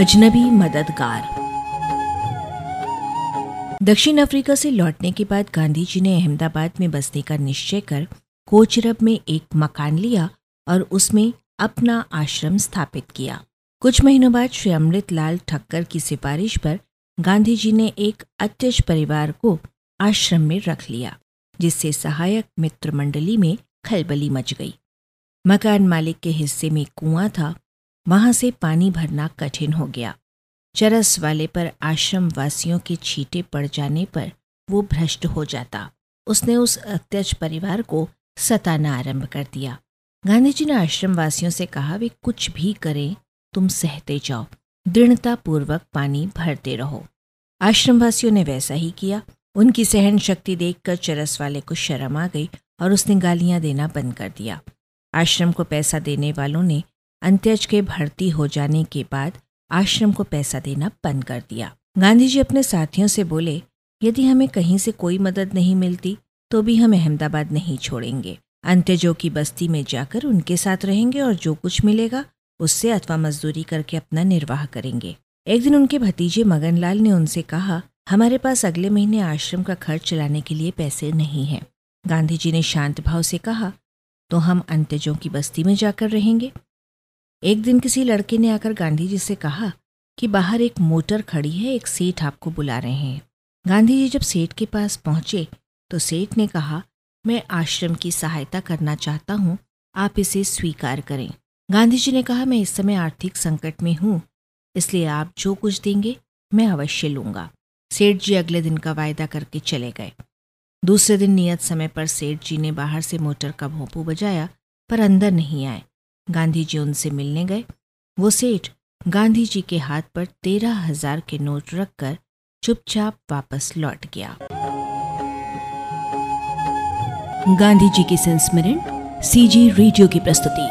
अजनबी मददगार। दक्षिण अफ्रीका से लौटने के बाद गांधी जी ने अहमदाबाद में बसने का निश्चय कर कोचरब में एक मकान लिया और उसमें अपना आश्रम स्थापित किया। कुछ महीनों बाद श्री अमृत लाल ठक्कर की सिफारिश पर गांधी जी ने एक अत्यज परिवार को आश्रम में रख लिया, जिससे सहायक मित्र मंडली में खलबली मच गई। मकान मालिक के हिस्से में कुआँ था वहाँ से पानी भरना कठिन हो गया। चरस वाले पर आश्रम वासियों के छींटे पड़ जाने पर वो भ्रष्ट हो जाता। उसने उस अत्यज परिवार को सताना आरंभ कर दिया। गांधी जी ने आश्रम वासियों से कहा, वे कुछ भी करें, तुम सहते जाओ। दृढ़ता पूर्वक पानी भरते रहो। आश्रम वासियों ने वैसा ही किया। उनकी सहन शक्ति देखकर चरस वाले को शर्म आ गई और उसने गालियाँ देना बंद कर दिया। आश्रम को पैसा देने वालों ने अंत्यज के भर्ती हो जाने के बाद आश्रम को पैसा देना बंद कर दिया। गांधी जी अपने साथियों से बोले, यदि हमें कहीं से कोई मदद नहीं मिलती तो भी हम अहमदाबाद नहीं छोड़ेंगे। अंत्यजों की बस्ती में जाकर उनके साथ रहेंगे और जो कुछ मिलेगा, उससे अथवा मजदूरी करके अपना निर्वाह करेंगे। एक दिन उनके भतीजे मगनलाल ने उनसे कहा, हमारे पास अगले महीने आश्रम का खर्च चलाने के लिए पैसे नहीं हैं। गांधी जी ने शांत भाव से कहा तो हम अंत्यजों की बस्ती में जाकर रहेंगे। एक दिन किसी लड़के ने आकर गांधी जी से कहा कि बाहर एक मोटर खड़ी है, एक सेठ आपको बुला रहे हैं। गांधी जी जब सेठ के पास पहुँचे तो सेठ ने कहा, मैं आश्रम की सहायता करना चाहता हूँ, आप इसे स्वीकार करें। गांधी जी ने कहा, मैं इस समय आर्थिक संकट में हूँ, इसलिए आप जो कुछ देंगे, मैं अवश्य लूँगा। सेठ जी अगले दिन का वायदा करके चले गए। दूसरे दिन नियत समय पर सेठ जी ने बाहर से मोटर का भोंपू बजाया, पर अंदर नहीं आए। गांधी जी उनसे मिलने गए। वो सेठ गांधी जी के हाथ पर तेरह हज़ार के नोट रखकर चुपचाप वापस लौट गया। गांधी जी के संस्मरण, सीजी रेडियो की प्रस्तुति।